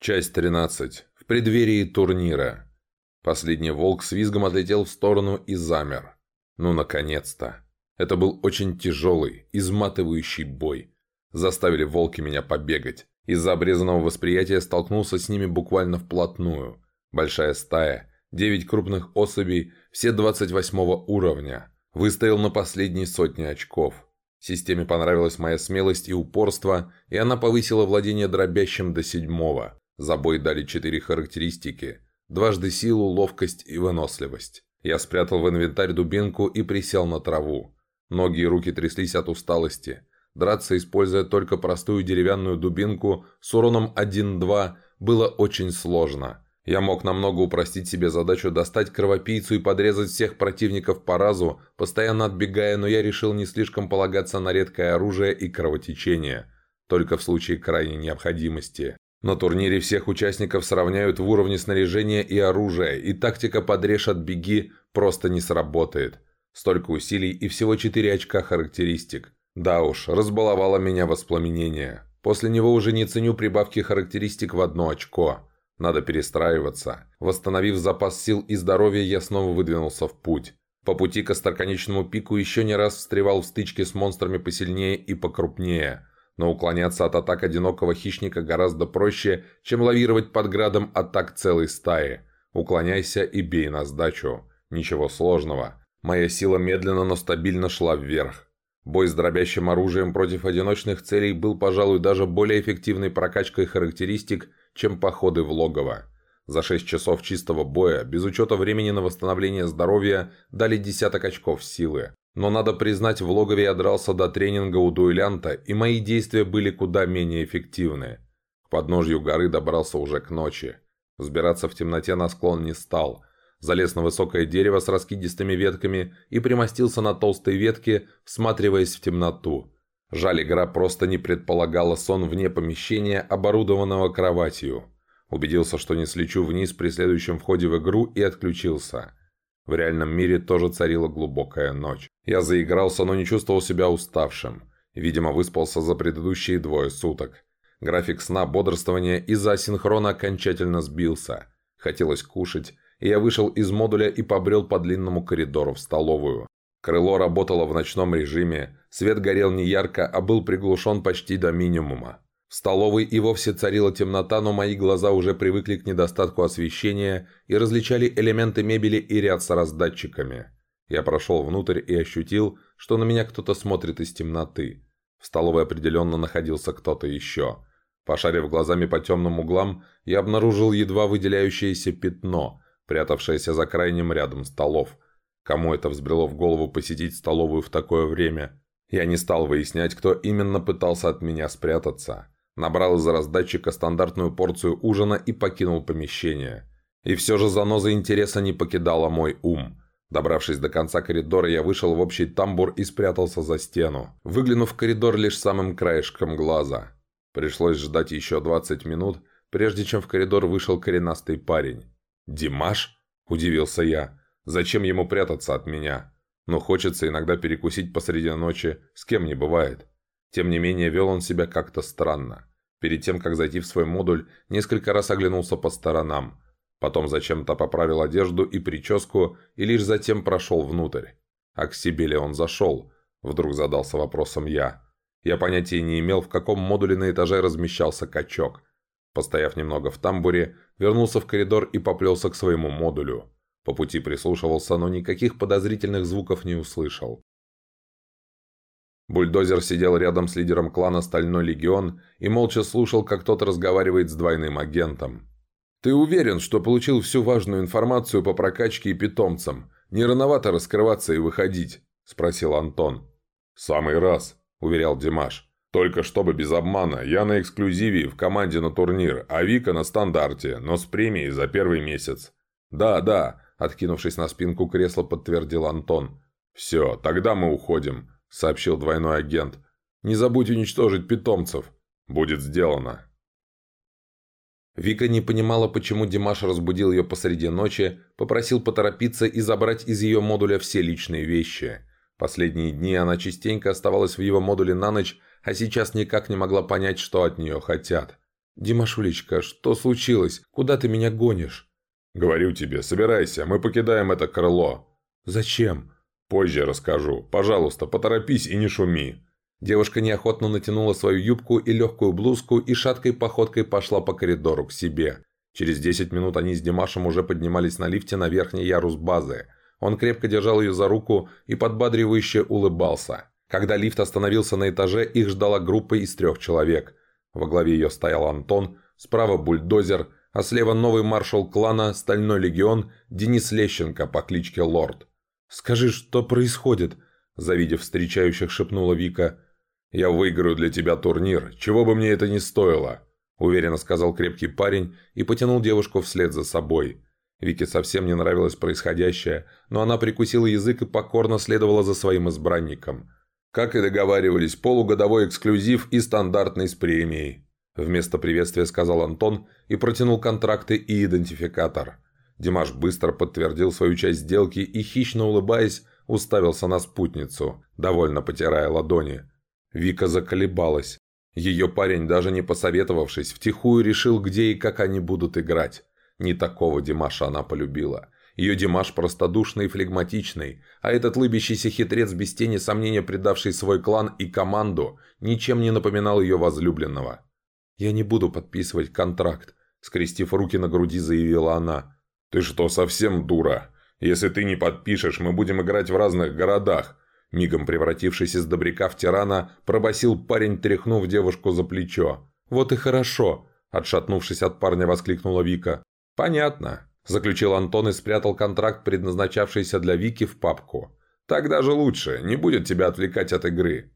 Часть 13. В преддверии турнира. Последний волк с визгом отлетел в сторону и замер. Ну, наконец-то. Это был очень тяжелый, изматывающий бой. Заставили волки меня побегать. Из-за обрезанного восприятия столкнулся с ними буквально вплотную. Большая стая, 9 крупных особей, все 28 уровня. Выстоял на последней сотне очков. Системе понравилась моя смелость и упорство, и она повысила владение дробящим до седьмого. За бой дали четыре характеристики. Дважды силу, ловкость и выносливость. Я спрятал в инвентарь дубинку и присел на траву. Ноги и руки тряслись от усталости. Драться, используя только простую деревянную дубинку с уроном 1-2, было очень сложно. Я мог намного упростить себе задачу достать кровопийцу и подрезать всех противников по разу, постоянно отбегая, но я решил не слишком полагаться на редкое оружие и кровотечение. Только в случае крайней необходимости. На турнире всех участников сравняют в уровне снаряжения и оружия, и тактика «подрежь от беги» просто не сработает. Столько усилий и всего 4 очка характеристик. Да уж, разбаловало меня воспламенение. После него уже не ценю прибавки характеристик в одно очко. Надо перестраиваться. Восстановив запас сил и здоровья, я снова выдвинулся в путь. По пути к остроконечному пику еще не раз встревал в стычке с монстрами посильнее и покрупнее – но уклоняться от атак одинокого хищника гораздо проще, чем лавировать под градом атак целой стаи. Уклоняйся и бей на сдачу. Ничего сложного. Моя сила медленно, но стабильно шла вверх. Бой с дробящим оружием против одиночных целей был, пожалуй, даже более эффективной прокачкой характеристик, чем походы в логово. За 6 часов чистого боя, без учета времени на восстановление здоровья, дали десяток очков силы. Но надо признать, в логове я дрался до тренинга у дуэлянта, и мои действия были куда менее эффективны. К подножью горы добрался уже к ночи. Взбираться в темноте на склон не стал. Залез на высокое дерево с раскидистыми ветками и примостился на толстой ветке, всматриваясь в темноту. Жаль, игра просто не предполагала сон вне помещения, оборудованного кроватью. Убедился, что не слечу вниз при следующем входе в игру и отключился. В реальном мире тоже царила глубокая ночь. Я заигрался, но не чувствовал себя уставшим. Видимо, выспался за предыдущие двое суток. График сна, бодрствования из-за асинхрона окончательно сбился. Хотелось кушать, и я вышел из модуля и побрел по длинному коридору в столовую. Крыло работало в ночном режиме, свет горел не ярко, а был приглушен почти до минимума. В столовой и вовсе царила темнота, но мои глаза уже привыкли к недостатку освещения и различали элементы мебели и ряд с раздатчиками. Я прошел внутрь и ощутил, что на меня кто-то смотрит из темноты. В столовой определенно находился кто-то еще. Пошарив глазами по темным углам, я обнаружил едва выделяющееся пятно, прятавшееся за крайним рядом столов. Кому это взбрело в голову посетить столовую в такое время? Я не стал выяснять, кто именно пытался от меня спрятаться. Набрал из раздатчика стандартную порцию ужина и покинул помещение. И все же заноза интереса не покидала мой ум. Добравшись до конца коридора, я вышел в общий тамбур и спрятался за стену, выглянув в коридор лишь самым краешком глаза. Пришлось ждать еще 20 минут, прежде чем в коридор вышел коренастый парень. «Димаш?» – удивился я. «Зачем ему прятаться от меня? Но хочется иногда перекусить посреди ночи, с кем не бывает». Тем не менее, вел он себя как-то странно. Перед тем, как зайти в свой модуль, несколько раз оглянулся по сторонам. Потом зачем-то поправил одежду и прическу, и лишь затем прошел внутрь. А к себе ли он зашел? Вдруг задался вопросом я. Я понятия не имел, в каком модуле на этаже размещался качок. Постояв немного в тамбуре, вернулся в коридор и поплелся к своему модулю. По пути прислушивался, но никаких подозрительных звуков не услышал. Бульдозер сидел рядом с лидером клана «Стальной легион» и молча слушал, как тот разговаривает с двойным агентом. «Ты уверен, что получил всю важную информацию по прокачке и питомцам? Не рановато раскрываться и выходить?» – спросил Антон. «Самый раз», – уверял Димаш. «Только чтобы без обмана, я на эксклюзиве в команде на турнир, а Вика на стандарте, но с премией за первый месяц». «Да, да», – откинувшись на спинку кресла, подтвердил Антон. «Все, тогда мы уходим. – сообщил двойной агент. «Не забудь уничтожить питомцев. Будет сделано». Вика не понимала, почему Димаш разбудил ее посреди ночи, попросил поторопиться и забрать из ее модуля все личные вещи. Последние дни она частенько оставалась в его модуле на ночь, а сейчас никак не могла понять, что от нее хотят. «Димашулечка, что случилось? Куда ты меня гонишь?» «Говорю тебе, собирайся, мы покидаем это крыло». «Зачем?» «Позже расскажу. Пожалуйста, поторопись и не шуми». Девушка неохотно натянула свою юбку и легкую блузку и шаткой походкой пошла по коридору к себе. Через 10 минут они с Димашем уже поднимались на лифте на верхний ярус базы. Он крепко держал ее за руку и подбадривающе улыбался. Когда лифт остановился на этаже, их ждала группа из трех человек. Во главе ее стоял Антон, справа бульдозер, а слева новый маршал клана «Стальной легион» Денис Лещенко по кличке Лорд. «Скажи, что происходит?» Завидев встречающих, шепнула Вика. «Я выиграю для тебя турнир, чего бы мне это ни стоило», уверенно сказал крепкий парень и потянул девушку вслед за собой. Вике совсем не нравилось происходящее, но она прикусила язык и покорно следовала за своим избранником. Как и договаривались, полугодовой эксклюзив и стандартный с премией. Вместо приветствия сказал Антон и протянул контракты и идентификатор. Димаш быстро подтвердил свою часть сделки и, хищно улыбаясь, уставился на спутницу, довольно потирая ладони. Вика заколебалась. Ее парень, даже не посоветовавшись, втихую решил, где и как они будут играть. Не такого Димаша она полюбила. Ее Димаш простодушный и флегматичный, а этот лыбящийся хитрец, без тени сомнения предавший свой клан и команду, ничем не напоминал ее возлюбленного. «Я не буду подписывать контракт», — скрестив руки на груди, заявила она. «Ты что, совсем дура? Если ты не подпишешь, мы будем играть в разных городах. Мигом превратившись из добряка в тирана, пробасил парень, тряхнув девушку за плечо. «Вот и хорошо!» – отшатнувшись от парня, воскликнула Вика. «Понятно», – заключил Антон и спрятал контракт, предназначавшийся для Вики, в папку. «Так даже лучше, не будет тебя отвлекать от игры».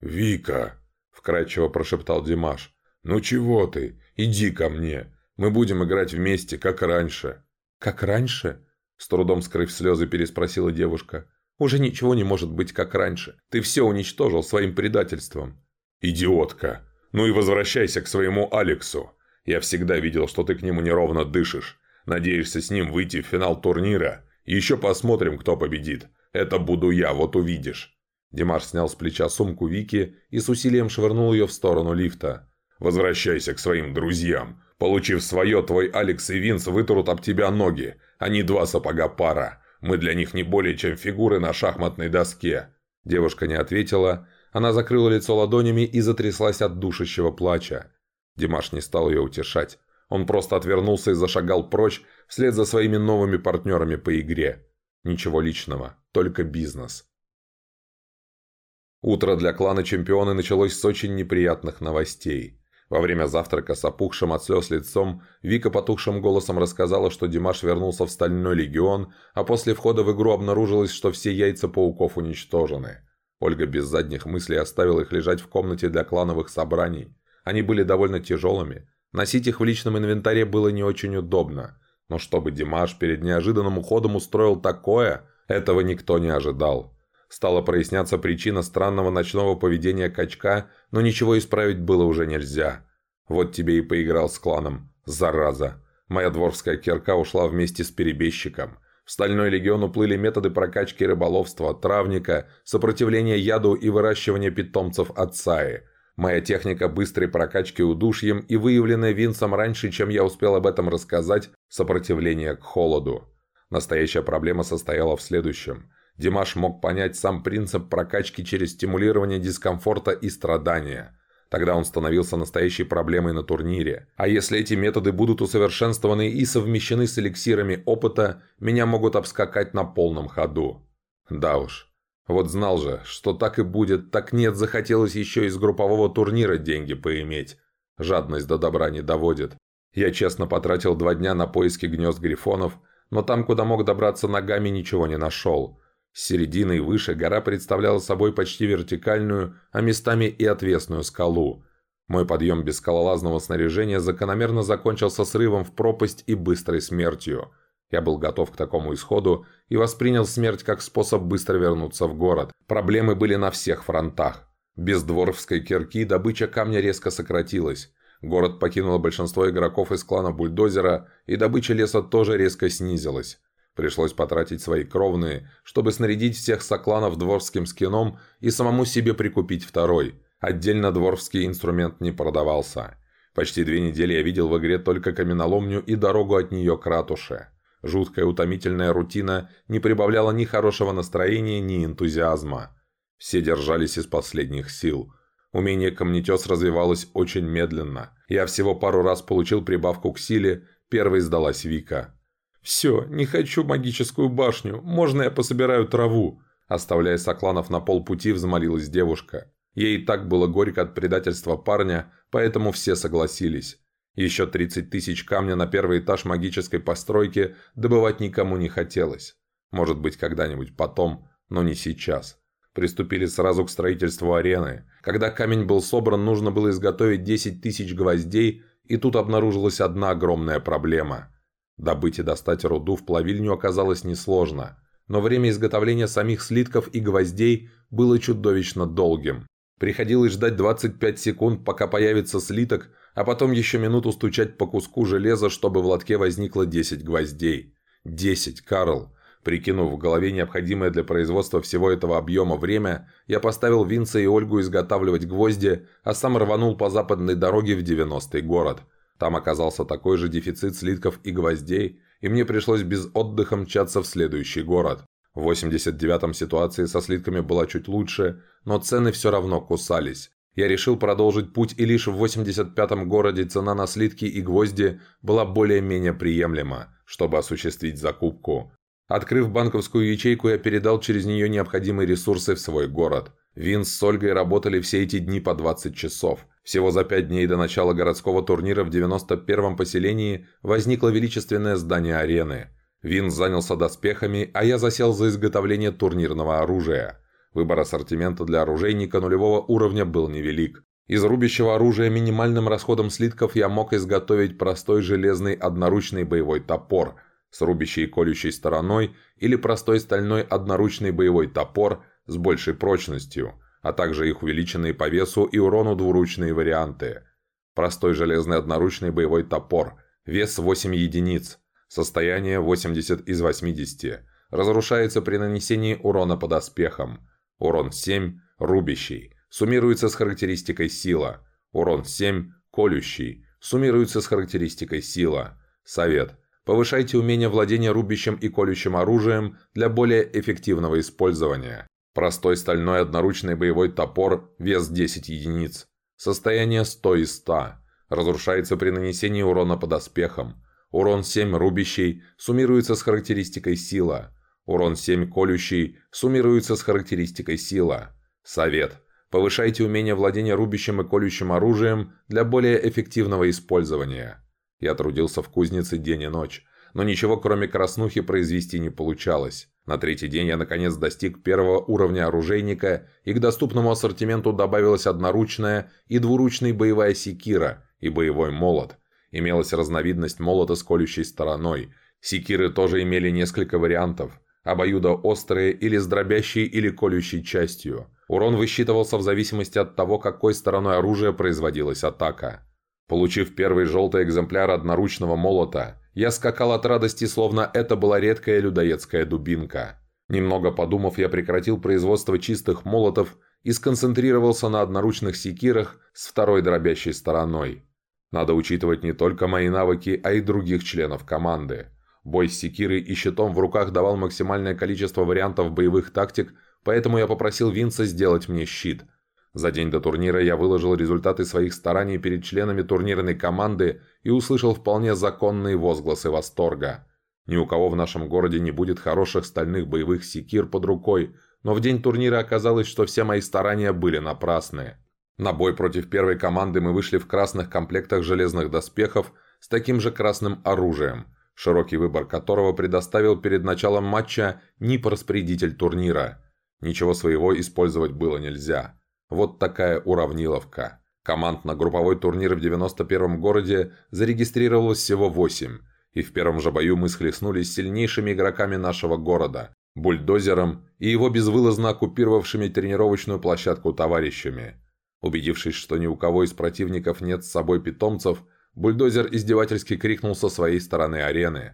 «Вика!» – вкрадчиво прошептал Димаш. «Ну чего ты? Иди ко мне. Мы будем играть вместе, как раньше». «Как раньше?» – с трудом скрыв слезы, переспросила девушка. Уже ничего не может быть как раньше. Ты все уничтожил своим предательством». «Идиотка! Ну и возвращайся к своему Алексу. Я всегда видел, что ты к нему неровно дышишь. Надеешься с ним выйти в финал турнира. Еще посмотрим, кто победит. Это буду я, вот увидишь». Димаш снял с плеча сумку Вики и с усилием швырнул ее в сторону лифта. «Возвращайся к своим друзьям. Получив свое, твой Алекс и Винс вытрут об тебя ноги. Они два сапога пара. Мы для них не более чем фигуры на шахматной доске». Девушка не ответила. Она закрыла лицо ладонями и затряслась от душащего плача. Димаш не стал ее утешать. Он просто отвернулся и зашагал прочь вслед за своими новыми партнерами по игре. Ничего личного, только бизнес. Утро для клана чемпионы началось с очень неприятных новостей. Во время завтрака с опухшим от слез лицом Вика потухшим голосом рассказала, что Димаш вернулся в Стальной Легион, а после входа в игру обнаружилось, что все яйца пауков уничтожены. Ольга без задних мыслей оставила их лежать в комнате для клановых собраний. Они были довольно тяжелыми. Носить их в личном инвентаре было не очень удобно. Но чтобы Димаш перед неожиданным уходом устроил такое, этого никто не ожидал. Стала проясняться причина странного ночного поведения качка, но ничего исправить было уже нельзя. Вот тебе и поиграл с кланом. Зараза. Моя дворская кирка ушла вместе с перебежчиком. В Стальной легион уплыли методы прокачки рыболовства, травника, сопротивления яду и выращивания питомцев отцаи. Моя техника быстрой прокачки удушьем и выявленная Винсом раньше, чем я успел об этом рассказать, сопротивление к холоду. Настоящая проблема состояла в следующем. Димаш мог понять сам принцип прокачки через стимулирование дискомфорта и страдания. Тогда он становился настоящей проблемой на турнире. А если эти методы будут усовершенствованы и совмещены с эликсирами опыта, меня могут обскакать на полном ходу. Да уж. Вот знал же, что так и будет, так нет, захотелось еще из группового турнира деньги поиметь. Жадность до добра не доводит. Я честно потратил два дня на поиски гнезд грифонов, но там, куда мог добраться ногами, ничего не нашел. С середины и выше гора представляла собой почти вертикальную, а местами и отвесную скалу. Мой подъем без скалолазного снаряжения закономерно закончился срывом в пропасть и быстрой смертью. Я был готов к такому исходу и воспринял смерть как способ быстро вернуться в город. Проблемы были на всех фронтах. Без дворфской кирки добыча камня резко сократилась. Город покинуло большинство игроков из клана Бульдозера, и добыча леса тоже резко снизилась. Пришлось потратить свои кровные, чтобы снарядить всех сокланов дворским скином и самому себе прикупить второй. Отдельно дворфский инструмент не продавался. Почти две недели я видел в игре только каменоломню и дорогу от нее к ратуше. Жуткая утомительная рутина не прибавляла ни хорошего настроения, ни энтузиазма. Все держались из последних сил. Умение камнетес развивалось очень медленно. Я всего пару раз получил прибавку к силе, первой сдалась Вика. «Все, не хочу магическую башню, можно я пособираю траву?» Оставляя Сокланов на полпути, взмолилась девушка. Ей и так было горько от предательства парня, поэтому все согласились. Еще 30 тысяч камня на первый этаж магической постройки добывать никому не хотелось. Может быть, когда-нибудь потом, но не сейчас. Приступили сразу к строительству арены. Когда камень был собран, нужно было изготовить 10 тысяч гвоздей, и тут обнаружилась одна огромная проблема. Добыть и достать руду в плавильню оказалось несложно, но время изготовления самих слитков и гвоздей было чудовищно долгим. Приходилось ждать 25 секунд, пока появится слиток, а потом еще минуту стучать по куску железа, чтобы в лотке возникло 10 гвоздей. 10, Карл. Прикинув в голове необходимое для производства всего этого объема время, я поставил Винца и Ольгу изготавливать гвозди, а сам рванул по западной дороге в 90-й город. Там оказался такой же дефицит слитков и гвоздей, и мне пришлось без отдыха мчаться в следующий город. В 89-м ситуации со слитками была чуть лучше, но цены все равно кусались. Я решил продолжить путь, и лишь в 85-м городе цена на слитки и гвозди была более-менее приемлема, чтобы осуществить закупку. Открыв банковскую ячейку, я передал через нее необходимые ресурсы в свой город. Винс с Ольгой работали все эти дни по 20 часов. Всего за 5 дней до начала городского турнира в 91-м поселении возникло величественное здание арены – Вин занялся доспехами, а я засел за изготовление турнирного оружия. Выбор ассортимента для оружейника нулевого уровня был невелик. Из рубящего оружия минимальным расходом слитков я мог изготовить простой железный одноручный боевой топор с рубящей и колющей стороной или простой стальной одноручный боевой топор с большей прочностью, а также их увеличенные по весу и урону двуручные варианты. Простой железный одноручный боевой топор, вес 8 единиц, Состояние 80 из 80. Разрушается при нанесении урона по доспехам. Урон 7 – рубящий. Суммируется с характеристикой сила. Урон 7 – колющий. Суммируется с характеристикой сила. Совет. Повышайте умение владения рубящим и колющим оружием для более эффективного использования. Простой стальной одноручный боевой топор, вес 10 единиц. Состояние 100 из 100. Разрушается при нанесении урона по доспехам. Урон 7 рубящий суммируется с характеристикой сила. Урон 7 колющий суммируется с характеристикой сила. Совет. Повышайте умение владения рубящим и колющим оружием для более эффективного использования. Я трудился в кузнице день и ночь, но ничего кроме краснухи произвести не получалось. На третий день я наконец достиг первого уровня оружейника, и к доступному ассортименту добавилась одноручная и двуручная боевая секира и боевой молот – Имелась разновидность молота с колющей стороной. Секиры тоже имели несколько вариантов. Обоюдоострые или с дробящей или колющей частью. Урон высчитывался в зависимости от того, какой стороной оружия производилась атака. Получив первый желтый экземпляр одноручного молота, я скакал от радости, словно это была редкая людоедская дубинка. Немного подумав, я прекратил производство чистых молотов и сконцентрировался на одноручных секирах с второй дробящей стороной. Надо учитывать не только мои навыки, а и других членов команды. Бой с секирой и щитом в руках давал максимальное количество вариантов боевых тактик, поэтому я попросил Винса сделать мне щит. За день до турнира я выложил результаты своих стараний перед членами турнирной команды и услышал вполне законные возгласы восторга. Ни у кого в нашем городе не будет хороших стальных боевых секир под рукой, но в день турнира оказалось, что все мои старания были напрасны. На бой против первой команды мы вышли в красных комплектах железных доспехов с таким же красным оружием, широкий выбор которого предоставил перед началом матча НИП-распорядитель турнира. Ничего своего использовать было нельзя. Вот такая уравниловка. Команд на групповой турнир в 91-м городе зарегистрировалось всего 8, и в первом же бою мы схлестнулись с сильнейшими игроками нашего города, бульдозером и его безвылазно оккупировавшими тренировочную площадку товарищами. Убедившись, что ни у кого из противников нет с собой питомцев, бульдозер издевательски крикнул со своей стороны арены.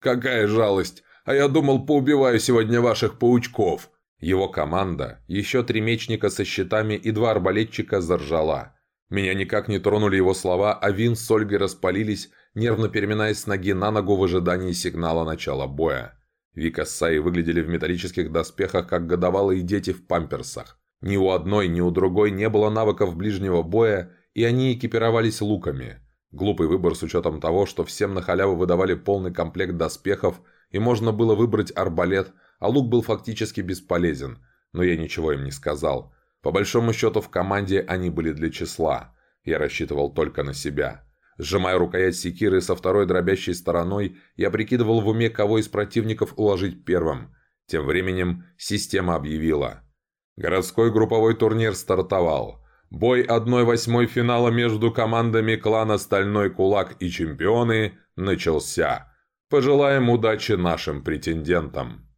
«Какая жалость! А я думал, поубиваю сегодня ваших паучков!» Его команда, еще три мечника со щитами и два арбалетчика заржала. Меня никак не тронули его слова, а Вин с Ольгой распалились, нервно переминаясь с ноги на ногу в ожидании сигнала начала боя. Вика с Саей выглядели в металлических доспехах, как годовалые дети в памперсах. Ни у одной, ни у другой не было навыков ближнего боя, и они экипировались луками. Глупый выбор с учетом того, что всем на халяву выдавали полный комплект доспехов, и можно было выбрать арбалет, а лук был фактически бесполезен. Но я ничего им не сказал. По большому счету в команде они были для числа. Я рассчитывал только на себя. Сжимая рукоять секиры со второй дробящей стороной, я прикидывал в уме, кого из противников уложить первым. Тем временем система объявила. Городской групповой турнир стартовал. Бой 1-8 финала между командами клана «Стальной кулак» и «Чемпионы» начался. Пожелаем удачи нашим претендентам.